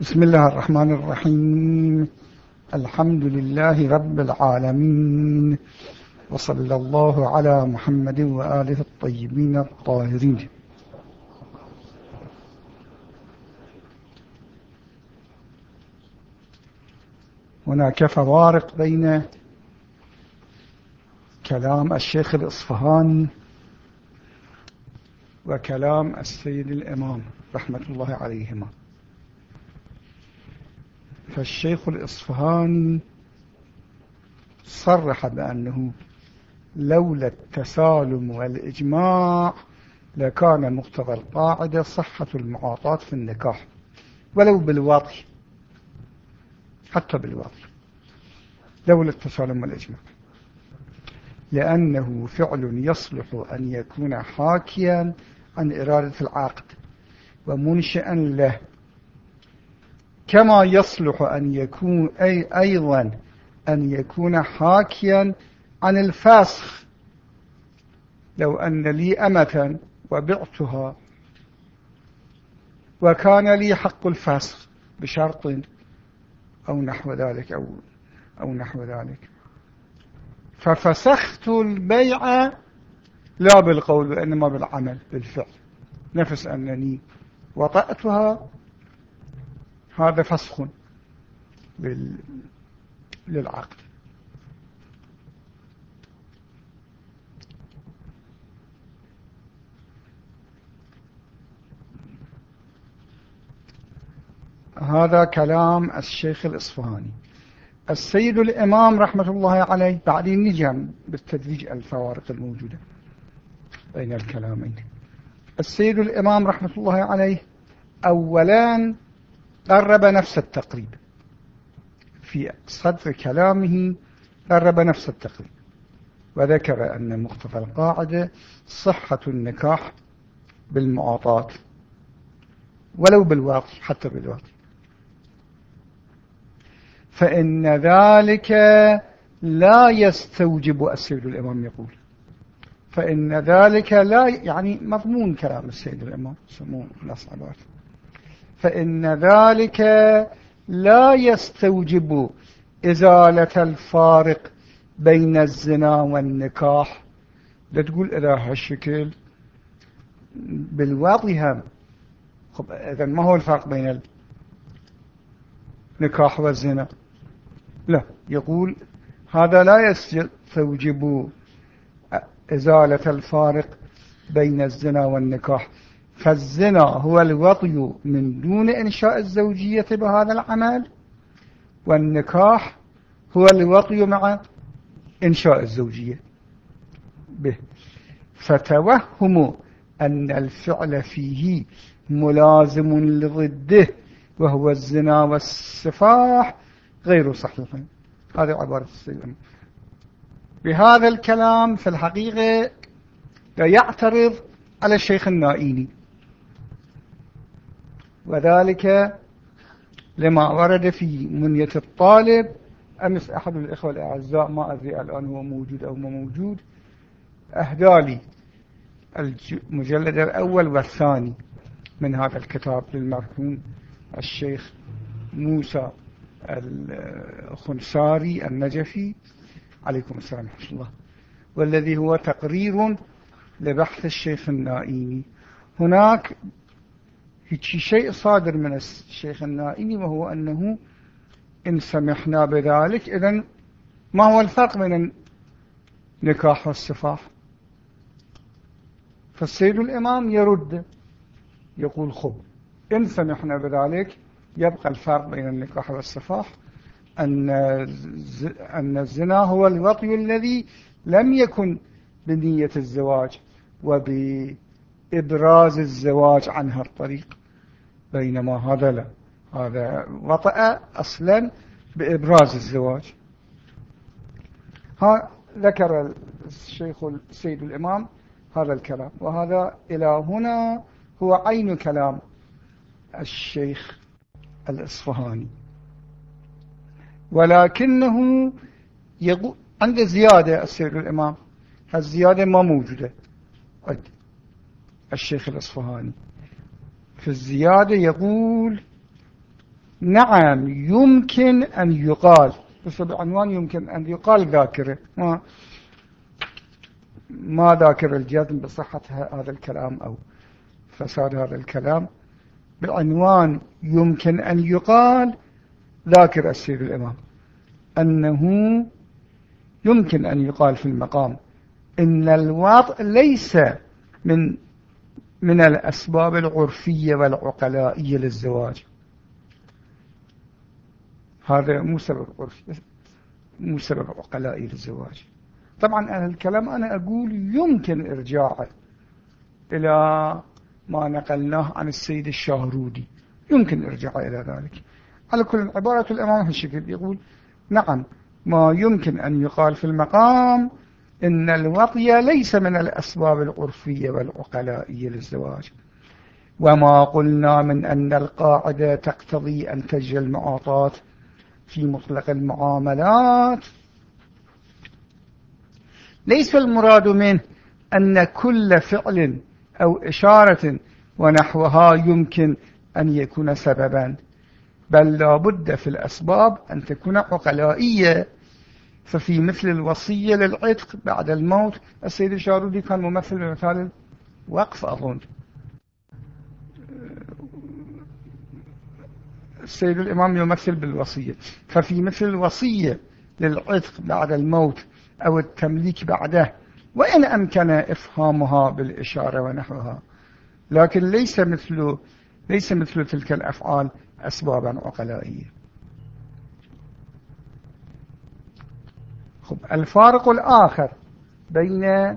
بسم الله الرحمن الرحيم. الحمد لله رب العالمين. وصلى الله على محمد وآله الطيبين الطاهرين. هناك فوارق بين كلام الشيخ الإصفهاني وكلام السيد الإمام رحمة الله عليهما. فالشيخ الإصفهاني صرح بأنه لولا التسالم والإجماع لكان مقتضى القاعدة صحة المعاطاة في النكاح ولو بالوضع حتى بالوضع لولا التسالم والإجماع. لأنه فعل يصلح أن يكون حاكيا عن إرادة العقد ومنشئا له كما يصلح أن يكون أي أيضا أن يكون حاكيا عن الفسخ لو أن لي أمة وبعتها وكان لي حق الفسخ بشرط أو نحو ذلك أو, أو نحو ذلك. ففسخت البيع لا بالقول وإنما بالعمل بالفعل. نفس أنني وطأتها هذا فسخ. للعقد هذا كلام الشيخ الإصفهاني السيد الإمام رحمة الله عليه بعدين نجي بالتدريج الفوارق الموجودة بين الكلامين السيد الإمام رحمة الله عليه أولا قرب نفس التقريب. في صدر كلامه قرب نفس التقريب. وذكر أن مقتضى القاعدة صحة النكاح بالمعاطاة ولو بالواقع حتى بالواقع. فإن ذلك لا يستوجب السيد الإمام يقول. فإن ذلك لا يعني مضمون كلام السيد الإمام سموه الأصعبات. فإن ذلك لا يستوجب إزالة الفارق بين الزنا والنكاح. لا تقول إذا هالشكل بالواضح هم خب إذا ما هو الفرق بين النكاح والزنا؟ لا يقول هذا لا يستوجب إزالة الفارق بين الزنا والنكاح. فالزنا هو الوطي من دون إنشاء الزوجية بهذا العمل والنكاح هو الوطي مع إنشاء الزوجية. به فتوهم أن الفعل فيه ملازم لضده وهو الزنا والسفاح غير صحيح. هذه عبارة السيد بهذا الكلام في الحقيقة يعترض على الشيخ النائيني. وذلك لما ورد في منية الطالب أمس أحد الإخوة الأعزاء ما أدري الآن هو موجود أو ما موجود أهدالي المجلد الأول والثاني من هذا الكتاب للمرحوم الشيخ موسى الخنساري النجفي. عليكم السلام ورحمة الله. والذي هو تقرير لبحث الشيخ النائيني هناك شيء صادر من الشيخ النائمي وهو أنه إن سمحنا بذلك إذن ما هو الفرق بين النكاح والسفاح فالسيد الإمام يرد يقول خب إن سمحنا بذلك يبقى الفرق بين النكاح والسفاح أن أن الزنا هو الوطي الذي لم يكن بنية الزواج وبإبراز الزواج عن هالطريق بينما هذا لا. هذا وطأ أصلا بإبراز الزواج. ها ذكر الشيخ السيد الإمام هذا الكلام وهذا إلى هنا هو عين كلام الشيخ الإصفهاني. ولكنه يقول عند زيادة السيد الإمام الزيادة ما موجودة. الشيخ الإصفهاني. في الزيادة يقول نعم يمكن أن يقال بس بعنوان يمكن أن يقال ذاكرة. ما, ما ذاكر الجزم بصحة هذا الكلام أو فساد هذا الكلام. بعنوان يمكن أن يقال ذاكر السيد الإمام أنه يمكن أن يقال في المقام إن الوضع ليس من من الأسباب العرفية والعقلائية للزواج. هذا مو سبب عرفي مو سبب عقلائي للزواج. طبعا الكلام أنا أقول يمكن إرجاعه إلى ما نقلناه عن السيد الشاهرودي يمكن إرجاعه إلى ذلك. على كل عبارة الإمام هالشكل يقول نعم ما يمكن أن يقال في المقام إن الوطي ليس من الأسباب العرفية والعقلائية للزواج. وما قلنا من أن القاعدة تقتضي أن تجري المعاطات في مطلق المعاملات. ليس المراد منه أن كل فعل أو إشارة ونحوها يمكن أن يكون سببا بل لا بد في الأسباب أن تكون عقلائية ففي مثل الوصية للعتق بعد الموت السيد الشارودي كان ممثل بمثال وقف أظن. السيد الإمام يمثل بالوصية. ففي مثل الوصية للعتق بعد الموت أو التمليك بعده وإن أمكن إفهامها بالإشارة ونحوها. لكن ليس مثل ليس مثل تلك الأفعال أسبابا عقلائية. الفارق الآخر بين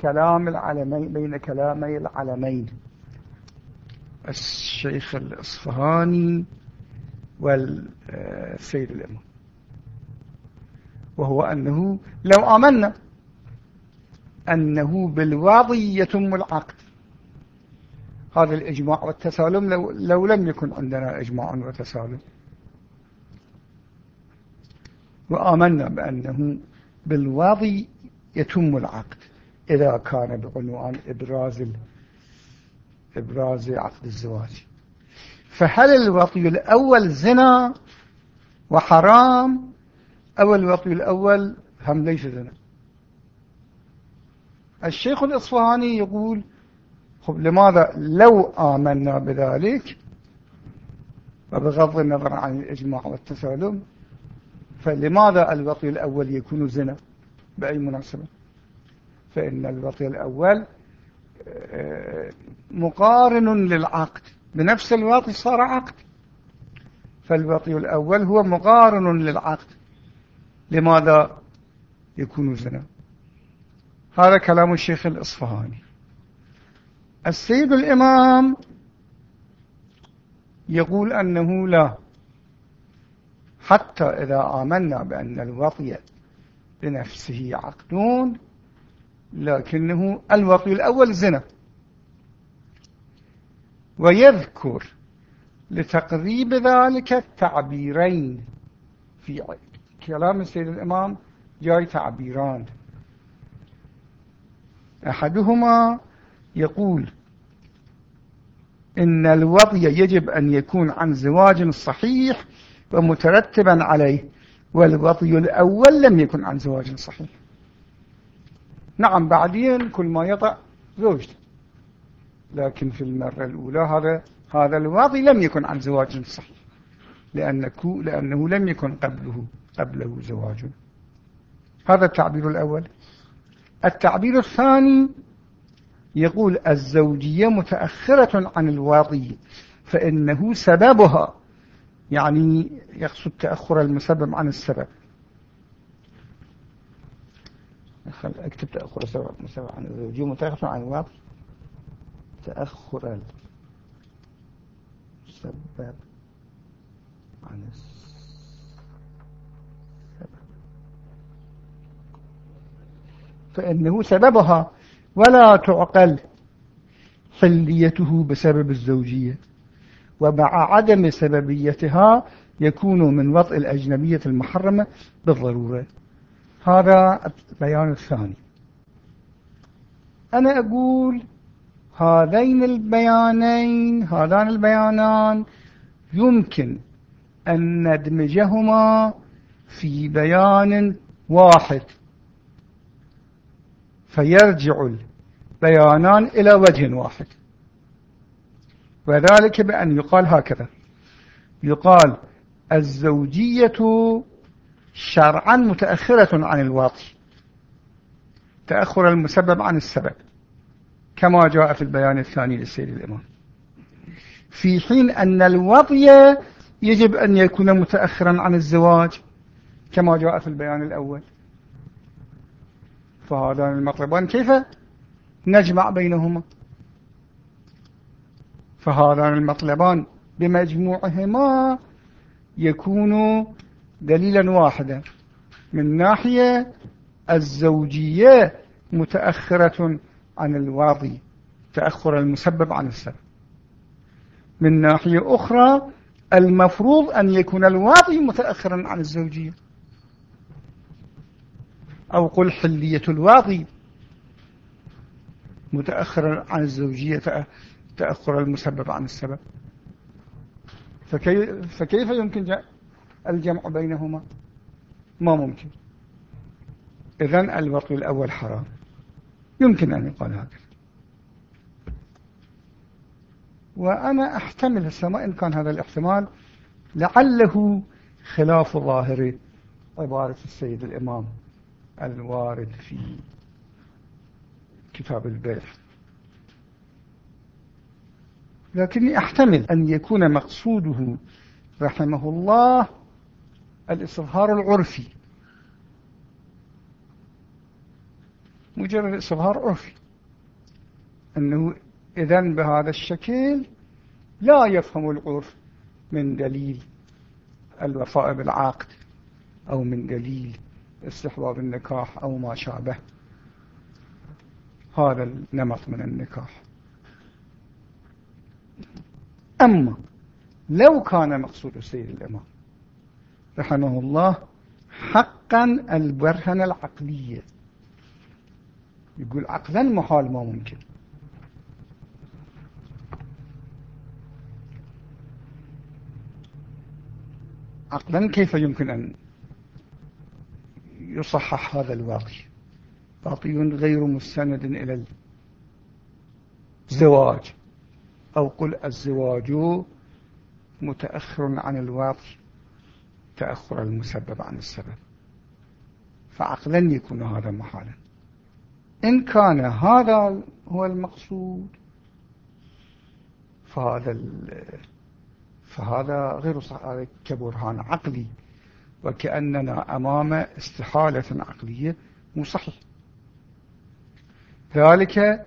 كلام العلمين بين كلامي العلمين. الشيخ الإصفهاني والسيد الإمام. وهو أنه لو آمنا أنه بالواضي يتم العقد هذا الإجماع والتسالم لو, لو لم يكن عندنا إجماع وتسالم. وآمنا بأنه بالواضي يتم العقد إذا كان بعنوان إبراز إبراز عقد الزواج. فهل الوطي الأول زنا وحرام؟ أو الوطي الأول هم ليس زنا؟ الشيخ الإصفهاني يقول خب لماذا لو آمنا بذلك؟ وبغض النظر عن الإجماع والتسالم فلماذا الوطي الأول يكون زنا؟ بأي مناسبة؟ فإن الوطي الأول آه، مقارن للعقد. بنفس الوقت صار عقد. فالوطي الأول هو مقارن للعقد. لماذا يكون زنا؟ هذا كلام الشيخ الإصفهاني. السيد الإمام يقول أنه لا. حتى إذا آمنا بأن الوطي بنفسه عقدون لكنه الوطي الأول زنا. ويذكر لتقريب ذلك التعبيرين في كلام السيد الإمام جاي تعبيران. أحدهما يقول إن الوضي يجب أن يكون عن زواج صحيح ومترتبا عليه والوضي الأول لم يكن عن زواج صحيح. نعم بعدين كل ما يطع زوجته. لكن في المرة الأولى هذا هذا الواضي لم يكن عن زواج صحيح لأنه, لأنه لم يكن قبله قبله زواج. هذا التعبير الأول. التعبير الثاني يقول الزوجية متأخرة عن الواضي فإنه سببها يعني يقصد تأخر المسبب عن السبب. اكتب تأخر السبب عن الزوجية متأخرة عن الواضي تأخر السبب عن السبب. فإنه سببها ولا تعقل حليته بسبب الزوجية. ومع عدم سببيتها يكون من وضع الأجنبية المحرمة بالضرورة. هذا البيان الثاني. أنا أقول هذين البيانين هذان البيانان يمكن أن ندمجهما في بيان واحد. فيرجع البيانان إلى وجه واحد. وذلك بأن يقال هكذا. يقال الزوجية شرعا متأخرة عن الواطي تأخر المسبب عن السبب. كما جاء في البيان الثاني للسيد الإمام. في حين أن الوضي يجب أن يكون متأخرا عن الزواج كما جاء في البيان الأول. فهذان المطلبان كيف نجمع بينهما؟ فهذان المطلبان بمجموعهما يكون دليلا واحدا. من ناحية الزوجية متأخرة عن الواضي تأخر المسبب عن السبب. من ناحية أخرى المفروض أن يكون الواضي متأخرا عن الزوجية. أو قل حلية الواضي متأخرا عن الزوجية تأخر المسبب عن السبب. فكيف يمكن الجمع بينهما؟ ما ممكن. إذن الوطن الأول حرام. يمكن أن يقال هكذا. وأنا أحتمل السماء إن كان هذا الاحتمال لعله خلاف ظاهر عبارة السيد الإمام الوارد في كتاب البيع لكني أحتمل أن يكون مقصوده رحمه الله الاستظهار العرفي. مجرد استظهار عرفي. أنه إذن بهذا الشكل لا يفهم العرف من دليل الوفاء بالعقد أو من دليل استحباب النكاح أو ما شابه. هذا النمط من النكاح. أما لو كان مقصود السيد الإمام رحمه الله حقا البرهنة العقلية. يقول عقلا محال ما ممكن. عقلا كيف يمكن أن يصحح هذا الواقع؟ واقي غير مستند إلى الزواج. أو قل الزواج متأخر عن الواقع تأخر المسبب عن السبب. فعقلا يكون هذا محالا. إن كان هذا هو المقصود فهذا فهذا غير صحيح كبرهان عقلي. وكأننا أمام استحالة عقلية مو صحيح. ذلك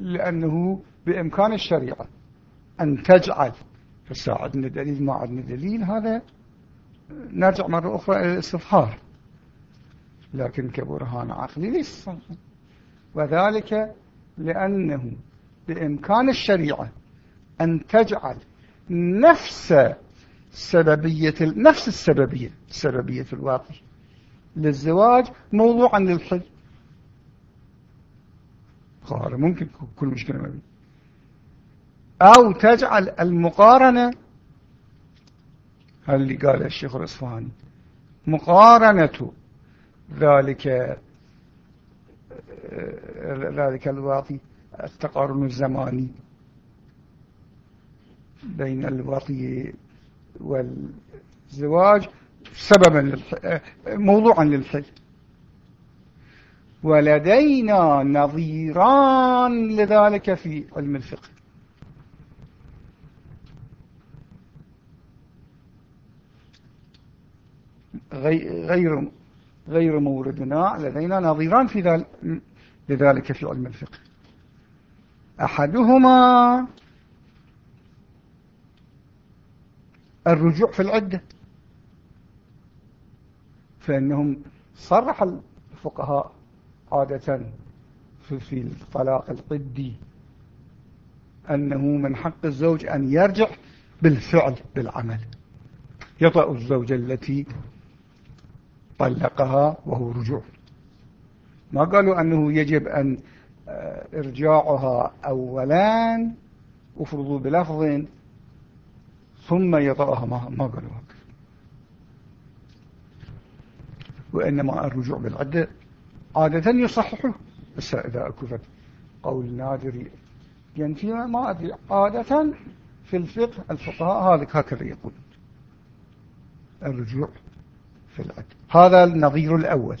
لأنه بإمكان الشريعة أن تجعل هسه دليل ما عندنا دليل هذا نرجع مرة أخرى إلى الاستظهار. لكن كبرهان عقلي ليس. وذلك لأنه بإمكان الشريعة أن تجعل نفس سببية نفس السببية سببية الواقع للزواج موضوعا للحل قال ممكن كل مشكلة ما بيه أو تجعل المقارنة اللي قال الشيخ الإصفهاني مقارنة ذلك ذلك الواطي التقارن الزماني بين الوطي والزواج سببا موضوعا للحل. ولدينا نظيران لذلك في علم الفقه. غير غير موردنا لدينا نظيران في ذلك لذلك في علم الفقه. أحدهما الرجوع في العدة فإنهم صرح الفقهاء عادة في الطلاق العدي أنه من حق الزوج أن يرجع بالفعل بالعمل. يطأ الزوجة التي طلقها وهو رجوع. ما قالوا أنه يجب أن آه، إرجاعها أولا افرضوا بلفظ ثم يضعها. ما, قالوا وإنما الرجوع بالعدة. عادة يصححه. بس إذا أكفت قول نادري ينفي ما أدري. عادة في الفقه الفقهاء هكذا يقول. الرجوع في العدة هذا النظير الأول.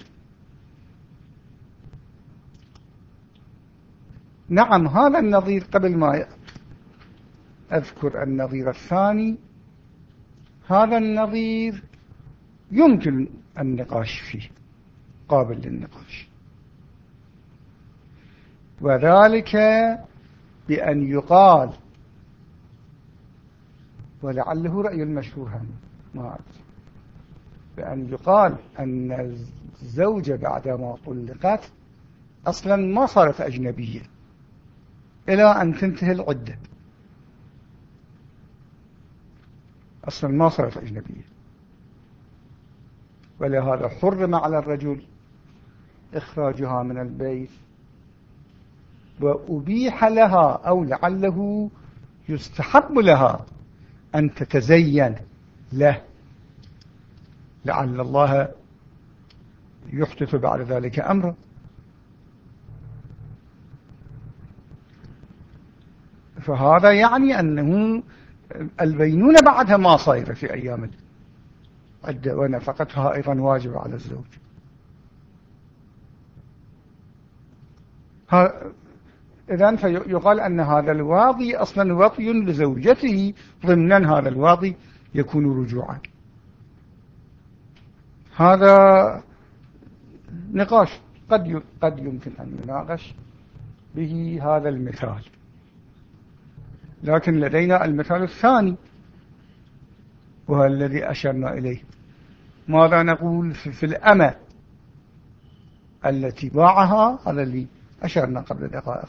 نعم هذا النظير قبل ما أذكر النظير الثاني. هذا النظير يمكن النقاش فيه. قابل للنقاش. وذلك بأن يقال ولعله رأي المشهور ما بأن يقال أن الزوجة بعدما طلقت أصلا ما صارت أجنبية إلى أن تنتهي العدة. أصلا ما صارت أجنبية. ولهذا حرم على الرجل إخراجها من البيت. وأبيح لها أو لعله يستحب لها أن تتزين له. لعل الله يحدث بعد ذلك أمره فهذا يعني أنه البينونة بعدها ما صايرة في أيام العدة ونفقتها أيضا واجب على الزوج. إذن فيقال أن هذا الواضي أصلا وطي لزوجته ضمنا هذا الواضي يكون رجوعا. هذا نقاش قد قد يمكن أن يناقش به هذا المثال. لكن لدينا المثال الثاني وهو الذي أشرنا إليه. ماذا نقول في الأمة التي باعها؟ هذا اللي أشرنا قبل دقائق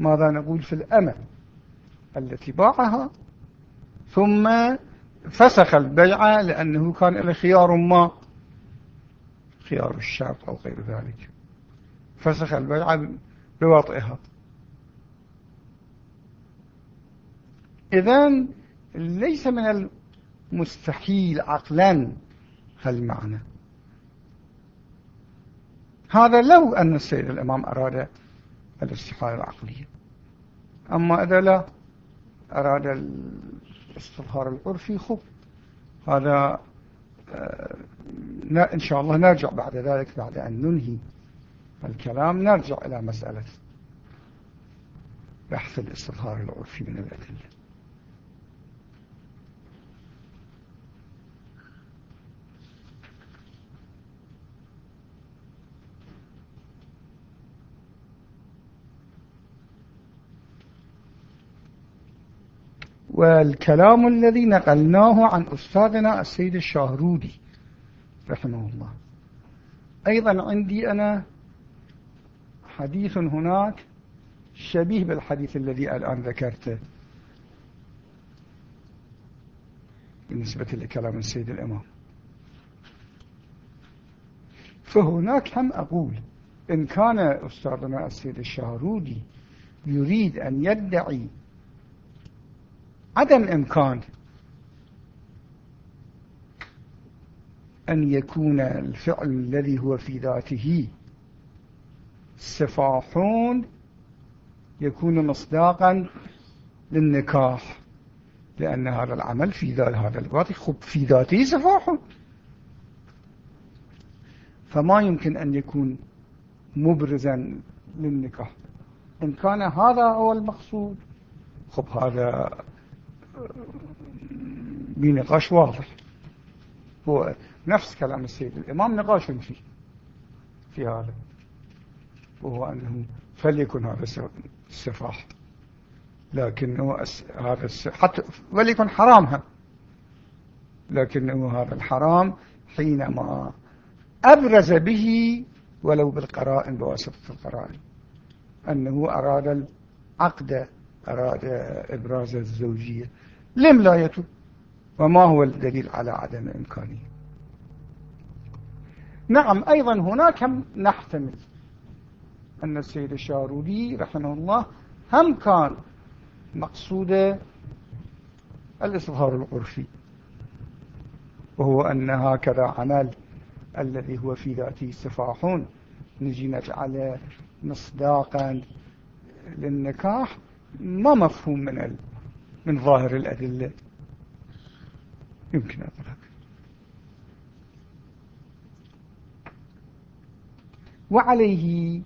ماذا نقول في الأمة التي باعها؟ ثم فسخ البيعة لأنه كان له خيار ما. خيار الشرط أو غير ذلك. فسخ البيعة بوطئها إذن ليس من المستحيل عقلا هالمعنى هذا لو أن السيد الإمام أراد الاستحالة العقلية. أما إذا لا أراد الاستظهار العرفي خب. هذا آه، إن شاء الله نرجع بعد ذلك بعد أن ننهي الكلام نرجع إلى مسألة بحث الاستظهار العرفي من الأدلة. والكلام الذي نقلناه عن أستاذنا السيد الشاهرودي رحمه الله. أيضا عندي أنا حديث هناك شبيه بالحديث الذي الآن ذكرته. بالنسبة لكلام السيد الإمام. فهناك هم أقول إن كان أستاذنا السيد الشاهرودي يريد أن يدعي عدم إمكان أن يكون الفعل الذي هو في ذاته سفاحون يكون مصداقا للنكاح لأن هذا العمل في ذات هذا الوقت في ذاته سفاح فما يمكن أن يكون مبرزا للنكاح. إن كان هذا هو المقصود خب هذا بنقاش واضح. هو نفس كلام السيد الإمام نقاش فيه في هذا. وهو أنه فليكن هذا السفاح. لكنه هذا حتى وليكن حرامها لكنه هذا الحرام حينما أبرز به ولو بالقرائن بواسطة القرائن. أنه أراد العقد أراد إبراز الزوجية. لم لا يتوب. وما هو الدليل على عدم إمكانه؟ نعم أيضا هناك نحتمل أن السيد الشارودي رحمه الله هم كان مقصود الإظهار العرفي وهو أن هكذا عمل الذي هو في ذاته سفاح نجي نجعل مصداقا للنكاح. ما مفهوم من ال... من ظاهر الأدلة. يمكن أطلق وعليه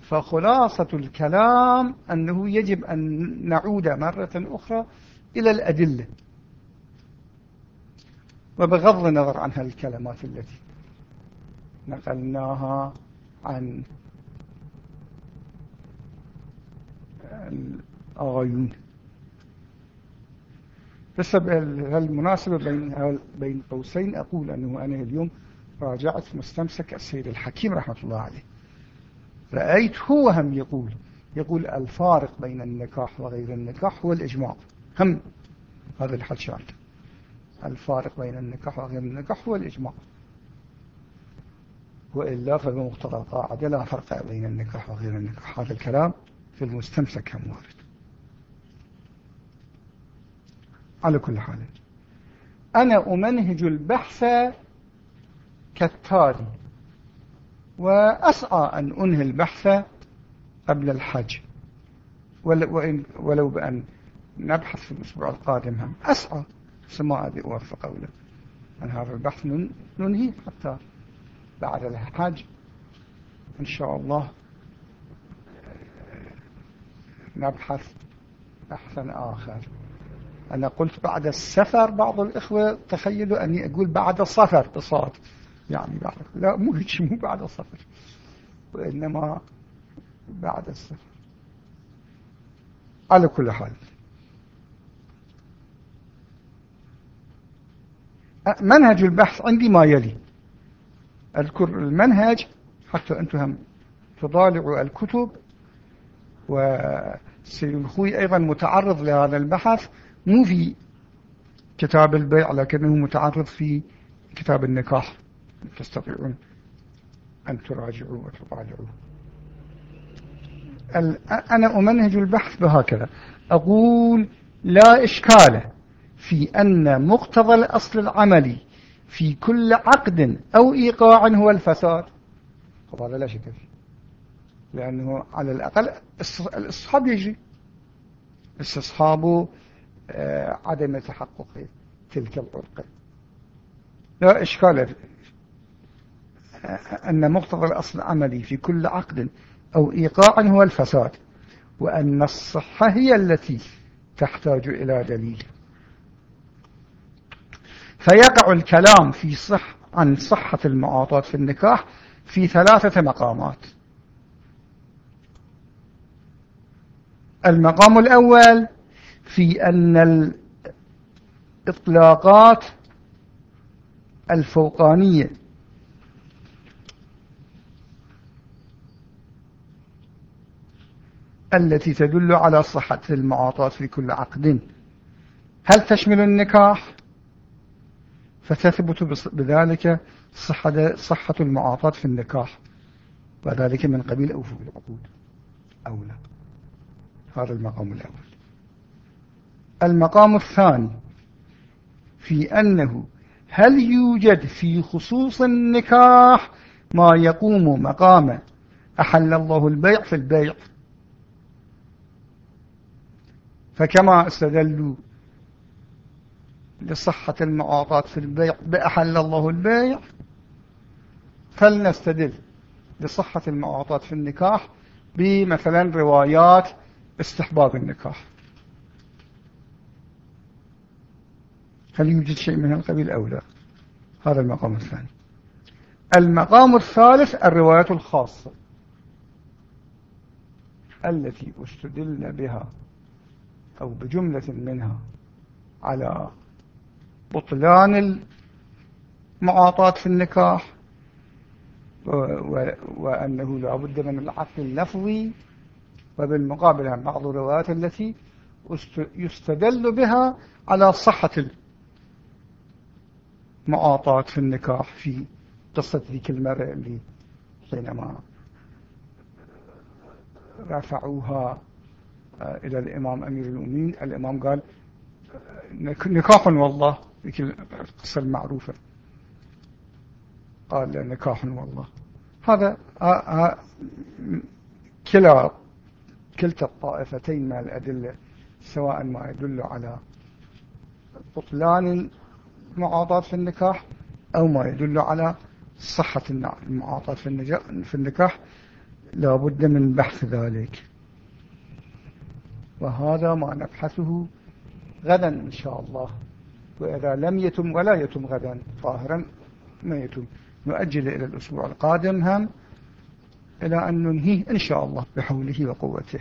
فخلاصة الكلام أنه يجب أن نعود مرة أخرى إلى الأدلة. وبغض النظر عن هالكلمات التي نقلناها عن الآغايون. بس هالمناسبة بين بين قوسين؟ أقول أنه أنا اليوم راجعت مستمسك السيد الحكيم رحمة الله عليه. رأيت هو هم يقول يقول الفارق بين النكاح وغير النكاح هو الإجماع. هم. هذا الحكي عنده الفارق بين النكاح وغير النكاح هو الإجماع. وإلا فبمقتضى القاعدة لا فرق بين النكاح وغير النكاح. هذا الكلام في المستمسك هم وارد على كل حال. أنا أمنهج البحث كالتالي وأسعى أن أنهي البحث قبل الحج. ولو بأن نبحث في الأسبوع القادم هم. أسعى سما أبي أوفق أولا أن هذا البحث ننهي حتى بعد الحج. إن شاء الله. نبحث بحثا آخر. أنا قلت بعد السفر بعض الإخوة تخيلوا أني أقول بعد الصفر بصاد يعني بعد لا مو هيك مو بعد الصفر وإنما بعد السفر. على كل حال. منهج البحث عندي ما يلي. أذكر المنهج حتى أنتم تضالعوا الكتب والسيد الخوي أيضا متعرض لهذا البحث مو في كتاب البيع لكنه متعرض في كتاب النكاح. تستطيعون أن تراجعوا وتطالعوا أنا أمنهج البحث بهكذا. أقول لا إشكال في أن مقتضى الأصل العملي في كل عقد أو إيقاع هو الفساد. هذا لا شك فيه. لأنه على الأقل الإصحاب يجري. استصحاب آه، عدم تحقق تلك العرقة لا إشكال أن مقتضى الأصل العملي في كل عقد أو إيقاع هو الفساد وأن الصحة هي التي تحتاج إلى دليل. فيقع الكلام في صح عن صحة المعاطات في النكاح في ثلاثة مقامات. المقام الأول في أن الإطلاقات الفوقانية. التي تدل على صحة المعاطاة في كل عقد. هل تشمل النكاح؟ فتثبت بذلك صحة, المعاطاة في النكاح وذلك من قبيل أوفو العقود أو لا. هذا المقام الأول. المقام الثاني في أنه هل يوجد في خصوص النكاح ما يقوم مقام أحل الله البيع في البيع؟ فكما استدلوا لصحة المعاطاة في البيع بأحل الله البيع فلنستدل لصحة المعاطاة في النكاح بمثلا روايات استحباب النكاح. هل يوجد شيء من القبيل أو لا؟ هذا المقام الثاني. المقام الثالث الروايات الخاصة التي استدلنا بها أو بجملة منها على بطلان المعاطاة في النكاح وأنه لا بد من العقل اللفظي وبالمقابل بعض الروايات التي يستدل بها على صحة المعاطاة في النكاح في قصة ذيك المرأة اللي حينما رفعوها آه، إلى الإمام أمير المؤمنين الإمام قال نكاح والله. القصة المعروفة. قال نكاح والله. هذا كلا كلتا الطائفتين من الأدلة سواء ما يدل على بطلان المعاضات في النكاح أو ما يدل على صحة المعاضات في النكاح لا بد من بحث ذلك. وهذا ما نبحثه غدا إن شاء الله. وإذا لم يتم ولا يتم غدا ظاهرا ما يتم. نؤجل إلى الأسبوع القادم هم إلى أن ننهيه إن شاء الله بحوله وقوته.